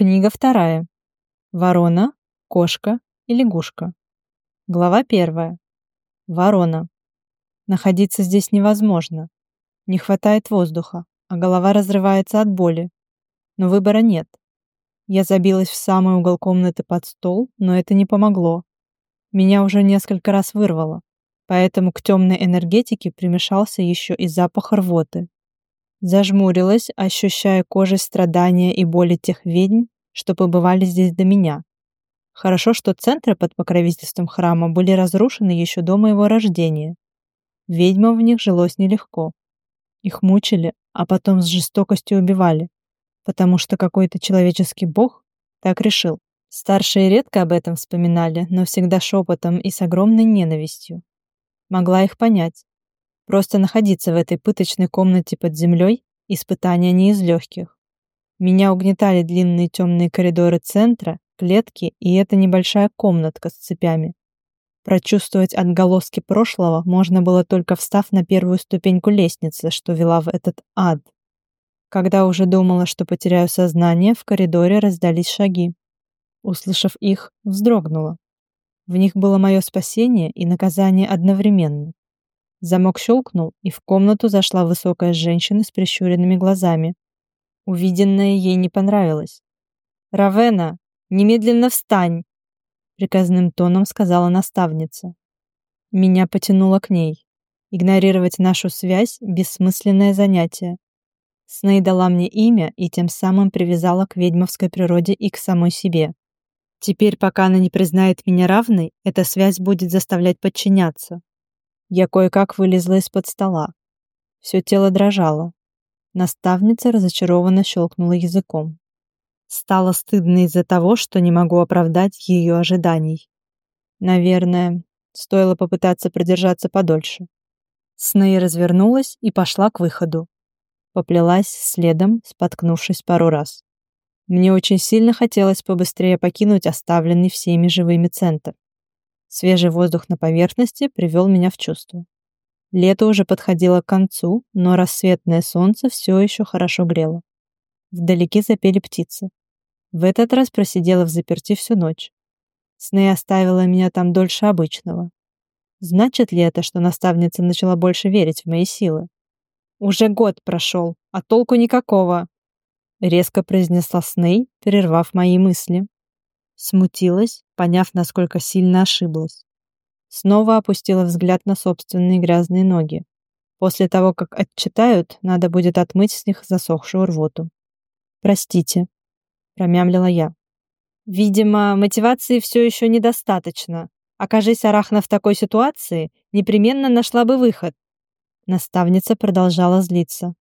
Книга вторая. Ворона, кошка и лягушка. Глава первая. Ворона. Находиться здесь невозможно. Не хватает воздуха, а голова разрывается от боли. Но выбора нет. Я забилась в самый угол комнаты под стол, но это не помогло. Меня уже несколько раз вырвало, поэтому к темной энергетике примешался еще и запах рвоты. Зажмурилась, ощущая кожей страдания и боли тех ведьм, что побывали здесь до меня. Хорошо, что центры под покровительством храма были разрушены еще до моего рождения. Ведьмам в них жилось нелегко. Их мучили, а потом с жестокостью убивали, потому что какой-то человеческий бог так решил. Старшие редко об этом вспоминали, но всегда шепотом и с огромной ненавистью. Могла их понять. Просто находиться в этой пыточной комнате под землей – испытание не из легких. Меня угнетали длинные темные коридоры центра, клетки и эта небольшая комнатка с цепями. Прочувствовать отголоски прошлого можно было только встав на первую ступеньку лестницы, что вела в этот ад. Когда уже думала, что потеряю сознание, в коридоре раздались шаги. Услышав их, вздрогнула. В них было мое спасение и наказание одновременно. Замок щелкнул, и в комнату зашла высокая женщина с прищуренными глазами. Увиденное ей не понравилось. «Равена, немедленно встань!» приказным тоном сказала наставница. Меня потянуло к ней. Игнорировать нашу связь – бессмысленное занятие. Сней дала мне имя и тем самым привязала к ведьмовской природе и к самой себе. Теперь, пока она не признает меня равной, эта связь будет заставлять подчиняться. Я кое-как вылезла из-под стола. Все тело дрожало. Наставница разочарованно щелкнула языком. Стало стыдно из-за того, что не могу оправдать ее ожиданий. Наверное, стоило попытаться продержаться подольше. Сней развернулась и пошла к выходу. Поплелась следом, споткнувшись пару раз. Мне очень сильно хотелось побыстрее покинуть оставленный всеми живыми центр. Свежий воздух на поверхности привел меня в чувство. Лето уже подходило к концу, но рассветное солнце все еще хорошо грело. Вдалеке запели птицы. В этот раз просидела в заперти всю ночь. Сней оставила меня там дольше обычного. Значит ли это, что наставница начала больше верить в мои силы? «Уже год прошел, а толку никакого», — резко произнесла Сней, прервав мои мысли. Смутилась, поняв, насколько сильно ошиблась. Снова опустила взгляд на собственные грязные ноги. После того, как отчитают, надо будет отмыть с них засохшую рвоту. «Простите», — промямлила я. «Видимо, мотивации все еще недостаточно. Окажись Арахна в такой ситуации, непременно нашла бы выход». Наставница продолжала злиться.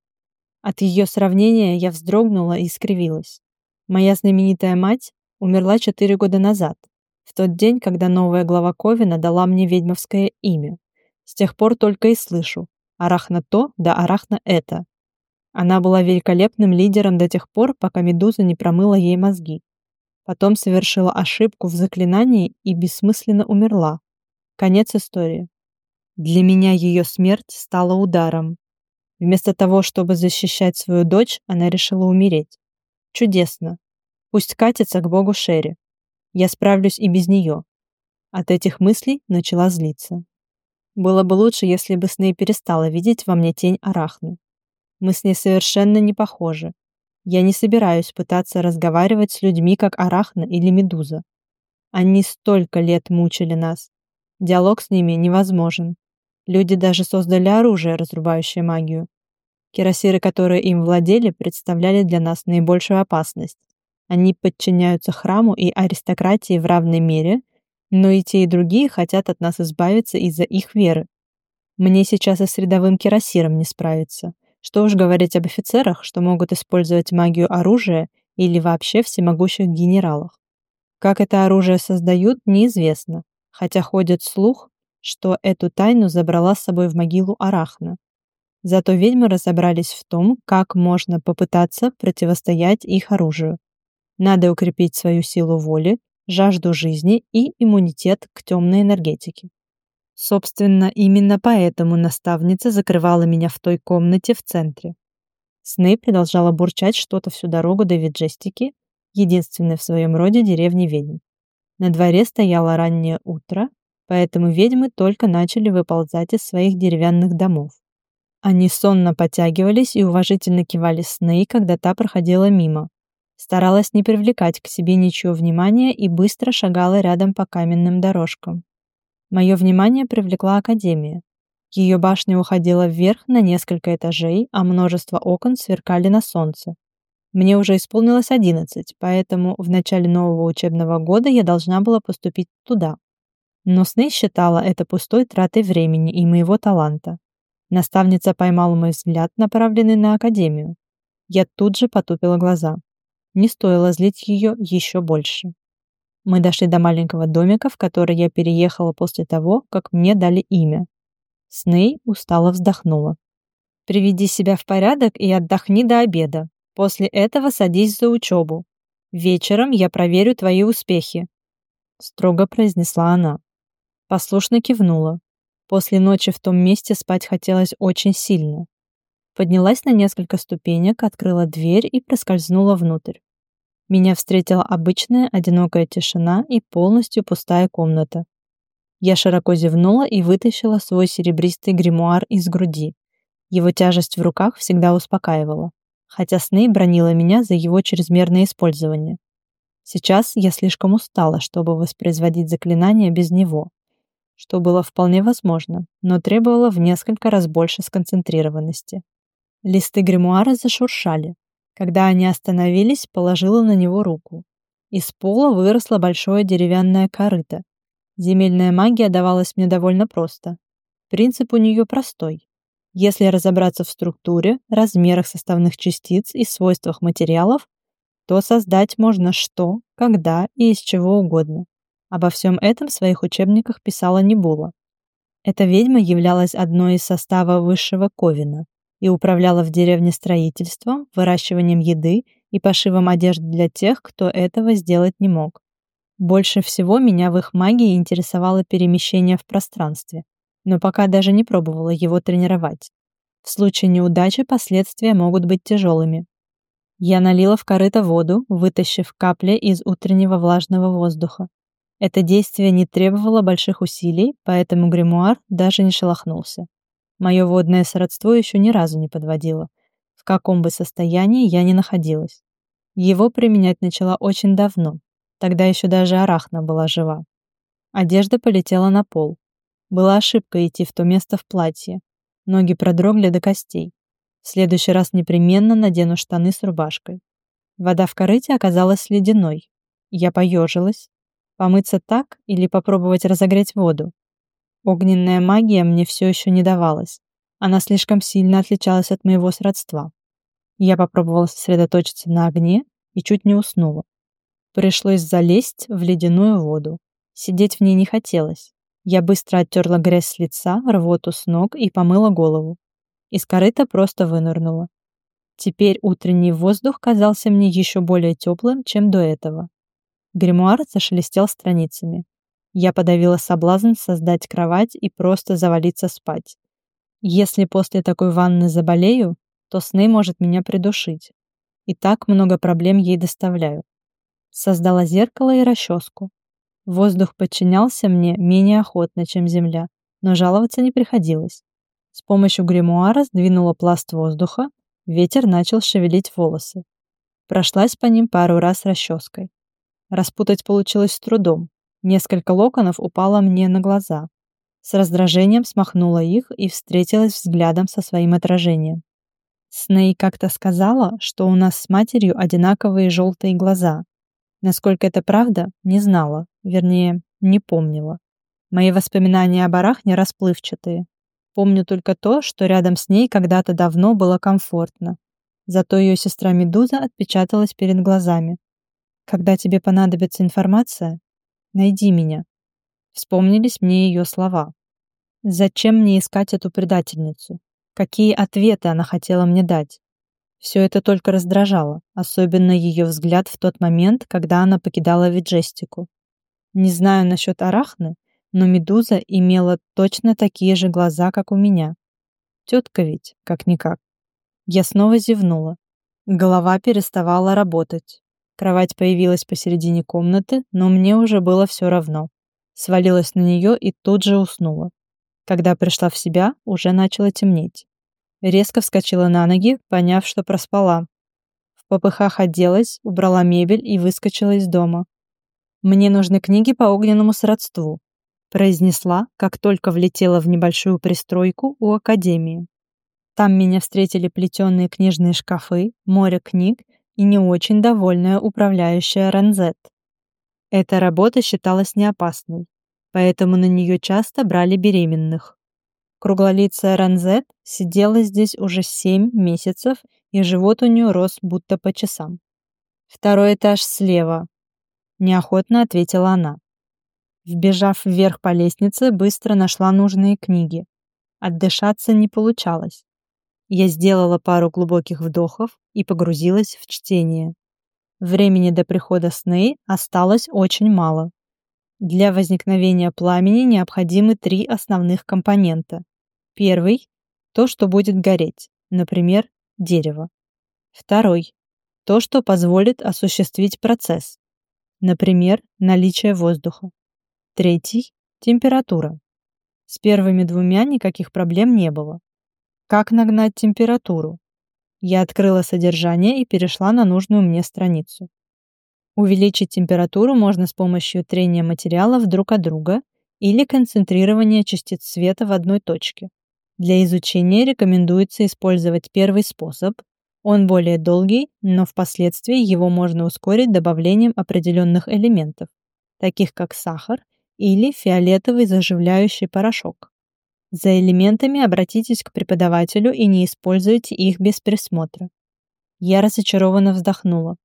От ее сравнения я вздрогнула и скривилась. Моя знаменитая мать умерла четыре года назад, в тот день, когда новая глава Ковина дала мне ведьмовское имя. С тех пор только и слышу «Арахна то, да Арахна это». Она была великолепным лидером до тех пор, пока Медуза не промыла ей мозги. Потом совершила ошибку в заклинании и бессмысленно умерла. Конец истории. Для меня ее смерть стала ударом. Вместо того, чтобы защищать свою дочь, она решила умереть. Чудесно. Пусть катится к богу Шерри. Я справлюсь и без нее. От этих мыслей начала злиться. Было бы лучше, если бы Сней перестала видеть во мне тень Арахны. Мы с ней совершенно не похожи. Я не собираюсь пытаться разговаривать с людьми, как Арахна или Медуза. Они столько лет мучили нас. Диалог с ними невозможен. Люди даже создали оружие, разрубающее магию. Кирасиры, которые им владели, представляли для нас наибольшую опасность. Они подчиняются храму и аристократии в равной мере, но и те, и другие хотят от нас избавиться из-за их веры. Мне сейчас и с рядовым кирасиром не справиться. Что уж говорить об офицерах, что могут использовать магию оружия или вообще всемогущих генералах. Как это оружие создают, неизвестно, хотя ходит слух, что эту тайну забрала с собой в могилу Арахна. Зато ведьмы разобрались в том, как можно попытаться противостоять их оружию. Надо укрепить свою силу воли, жажду жизни и иммунитет к темной энергетике. Собственно, именно поэтому наставница закрывала меня в той комнате в центре. Сней продолжала бурчать что-то всю дорогу до Виджестики. единственной в своем роде деревни ведьм. На дворе стояло раннее утро, поэтому ведьмы только начали выползать из своих деревянных домов. Они сонно потягивались и уважительно кивали Сней, когда та проходила мимо. Старалась не привлекать к себе ничего внимания и быстро шагала рядом по каменным дорожкам. Мое внимание привлекла Академия. Ее башня уходила вверх на несколько этажей, а множество окон сверкали на солнце. Мне уже исполнилось 11, поэтому в начале нового учебного года я должна была поступить туда. Но Сней считала это пустой тратой времени и моего таланта. Наставница поймала мой взгляд, направленный на Академию. Я тут же потупила глаза. Не стоило злить ее еще больше. Мы дошли до маленького домика, в который я переехала после того, как мне дали имя. Сней устало вздохнула. «Приведи себя в порядок и отдохни до обеда. После этого садись за учебу. Вечером я проверю твои успехи», — строго произнесла она. Послушно кивнула. После ночи в том месте спать хотелось очень сильно. Поднялась на несколько ступенек, открыла дверь и проскользнула внутрь. Меня встретила обычная одинокая тишина и полностью пустая комната. Я широко зевнула и вытащила свой серебристый гримуар из груди. Его тяжесть в руках всегда успокаивала, хотя Сней бронила меня за его чрезмерное использование. Сейчас я слишком устала, чтобы воспроизводить заклинания без него что было вполне возможно, но требовало в несколько раз больше сконцентрированности. Листы гримуара зашуршали. Когда они остановились, положила на него руку. Из пола выросло большое деревянное корыто. Земельная магия давалась мне довольно просто. Принцип у нее простой. Если разобраться в структуре, размерах составных частиц и свойствах материалов, то создать можно что, когда и из чего угодно. Обо всем этом в своих учебниках писала Небула. Эта ведьма являлась одной из состава высшего Ковина и управляла в деревне строительством, выращиванием еды и пошивом одежды для тех, кто этого сделать не мог. Больше всего меня в их магии интересовало перемещение в пространстве, но пока даже не пробовала его тренировать. В случае неудачи последствия могут быть тяжелыми. Я налила в корыто воду, вытащив капли из утреннего влажного воздуха. Это действие не требовало больших усилий, поэтому гримуар даже не шелохнулся. Мое водное сродство еще ни разу не подводило. В каком бы состоянии я ни находилась. Его применять начала очень давно. Тогда еще даже арахна была жива. Одежда полетела на пол. Была ошибка идти в то место в платье. Ноги продрогли до костей. В следующий раз непременно надену штаны с рубашкой. Вода в корыте оказалась ледяной. Я поежилась, Помыться так или попробовать разогреть воду? Огненная магия мне все еще не давалась. Она слишком сильно отличалась от моего сродства. Я попробовала сосредоточиться на огне и чуть не уснула. Пришлось залезть в ледяную воду. Сидеть в ней не хотелось. Я быстро оттерла грязь с лица, рвоту с ног и помыла голову. Из корыта просто вынырнула. Теперь утренний воздух казался мне еще более теплым, чем до этого. Гримуар зашелестел страницами. Я подавила соблазн создать кровать и просто завалиться спать. Если после такой ванны заболею, то сны может меня придушить. И так много проблем ей доставляю. Создала зеркало и расческу. Воздух подчинялся мне менее охотно, чем земля, но жаловаться не приходилось. С помощью гримуара сдвинула пласт воздуха, ветер начал шевелить волосы. Прошлась по ним пару раз расческой. Распутать получилось с трудом. Несколько локонов упало мне на глаза. С раздражением смахнула их и встретилась взглядом со своим отражением. Сней как-то сказала, что у нас с матерью одинаковые желтые глаза. Насколько это правда, не знала, вернее, не помнила. Мои воспоминания о барахне расплывчатые. Помню только то, что рядом с ней когда-то давно было комфортно. Зато ее сестра Медуза отпечаталась перед глазами. Когда тебе понадобится информация, найди меня. Вспомнились мне ее слова. Зачем мне искать эту предательницу? Какие ответы она хотела мне дать? Все это только раздражало, особенно ее взгляд в тот момент, когда она покидала Виджестику. Не знаю насчет Арахны, но Медуза имела точно такие же глаза, как у меня. Тетка ведь, как-никак. Я снова зевнула. Голова переставала работать. Кровать появилась посередине комнаты, но мне уже было все равно. Свалилась на нее и тут же уснула. Когда пришла в себя, уже начало темнеть. Резко вскочила на ноги, поняв, что проспала. В попыхах оделась, убрала мебель и выскочила из дома. «Мне нужны книги по огненному сродству», произнесла, как только влетела в небольшую пристройку у академии. Там меня встретили плетеные книжные шкафы, море книг и не очень довольная управляющая Ранзет. Эта работа считалась неопасной, поэтому на нее часто брали беременных. Круглолицая Ранзет сидела здесь уже семь месяцев, и живот у нее рос будто по часам. «Второй этаж слева», — неохотно ответила она. Вбежав вверх по лестнице, быстро нашла нужные книги. Отдышаться не получалось. Я сделала пару глубоких вдохов и погрузилась в чтение. Времени до прихода сны осталось очень мало. Для возникновения пламени необходимы три основных компонента. Первый – то, что будет гореть, например, дерево. Второй – то, что позволит осуществить процесс, например, наличие воздуха. Третий – температура. С первыми двумя никаких проблем не было. Как нагнать температуру? Я открыла содержание и перешла на нужную мне страницу. Увеличить температуру можно с помощью трения материалов друг от друга или концентрирования частиц света в одной точке. Для изучения рекомендуется использовать первый способ. Он более долгий, но впоследствии его можно ускорить добавлением определенных элементов, таких как сахар или фиолетовый заживляющий порошок. За элементами обратитесь к преподавателю и не используйте их без присмотра. Я разочарованно вздохнула.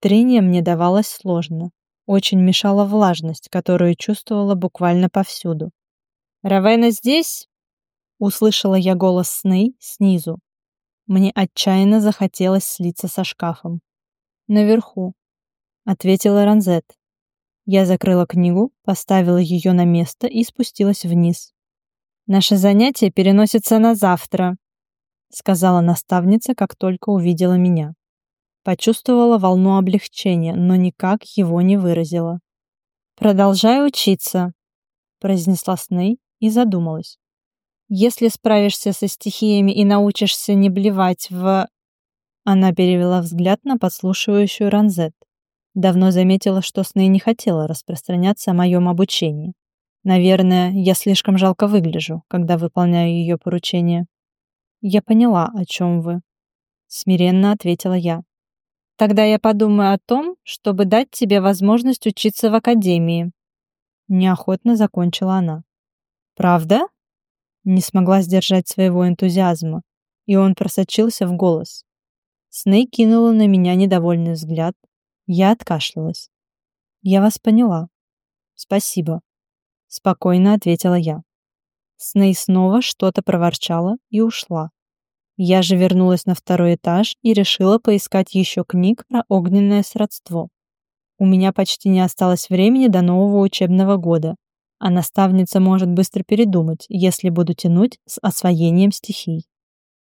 Трение мне давалось сложно. Очень мешала влажность, которую чувствовала буквально повсюду. «Равена здесь?» Услышала я голос сны снизу. Мне отчаянно захотелось слиться со шкафом. «Наверху», — ответила Ранзет. Я закрыла книгу, поставила ее на место и спустилась вниз. Наше занятие переносится на завтра, сказала наставница, как только увидела меня. Почувствовала волну облегчения, но никак его не выразила. Продолжай учиться, произнесла Сней и задумалась. Если справишься со стихиями и научишься не блевать в Она перевела взгляд на подслушивающую Ранзет. Давно заметила, что Сней не хотела распространяться о моем обучении. Наверное, я слишком жалко выгляжу, когда выполняю ее поручение. Я поняла, о чем вы. Смиренно ответила я. Тогда я подумаю о том, чтобы дать тебе возможность учиться в академии. Неохотно закончила она. Правда? Не смогла сдержать своего энтузиазма, и он просочился в голос. Сней кинула на меня недовольный взгляд. Я откашлялась. Я вас поняла. Спасибо. Спокойно ответила я. Сней снова что-то проворчала и ушла. Я же вернулась на второй этаж и решила поискать еще книг про огненное сродство. У меня почти не осталось времени до нового учебного года, а наставница может быстро передумать, если буду тянуть с освоением стихий.